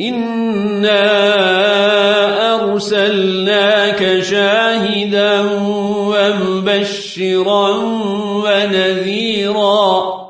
إنا أرسلناك شاهدا ومبشرا ونذيرا